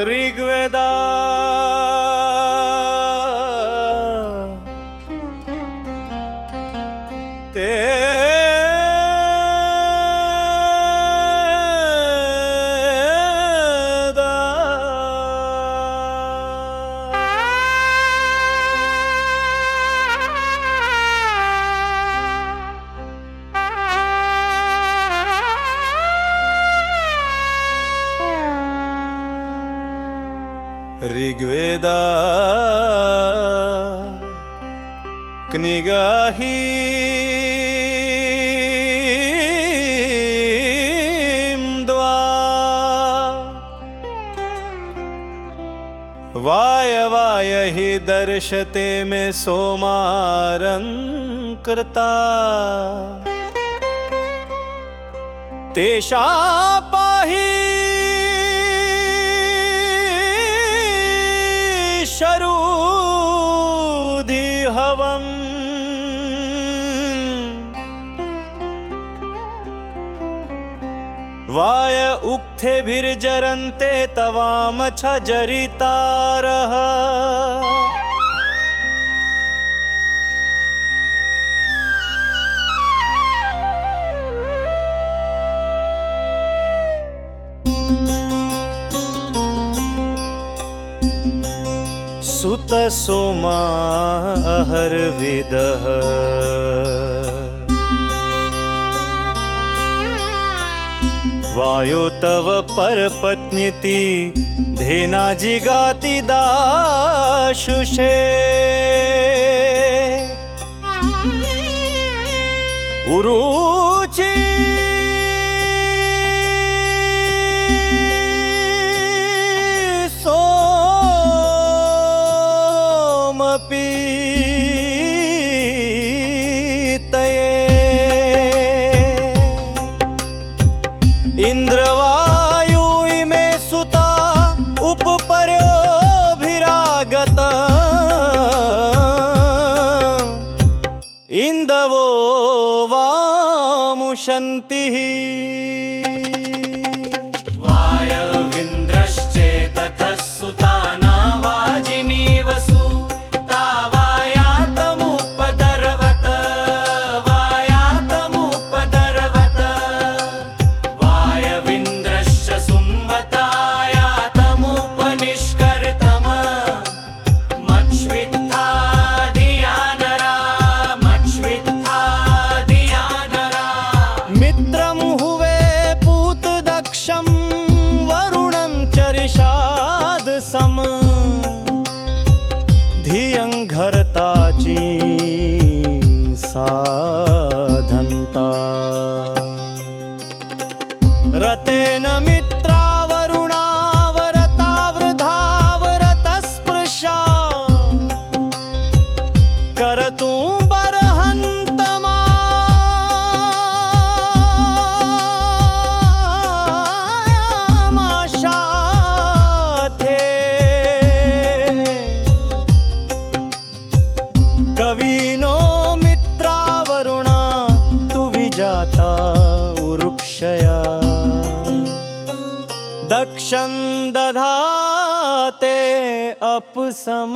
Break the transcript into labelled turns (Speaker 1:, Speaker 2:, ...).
Speaker 1: ऋग्वेदा ऋग्वेदा। कनिगाही द्वा। वाय वाय हि दर्शते मे सोमारं कृता तेषा पाहि वाय उक्थेभिर्जरन्ते तवामछ जरितारः वायो तव परपत्नीति धेना जिगाति दाशुषे। उरुचि शान्तिः साधन्ता। रतेन मित्रा वरुणावरता वृधावरतस्पृशा करतु बरहन्तमा दक्षं दधाते अपसम।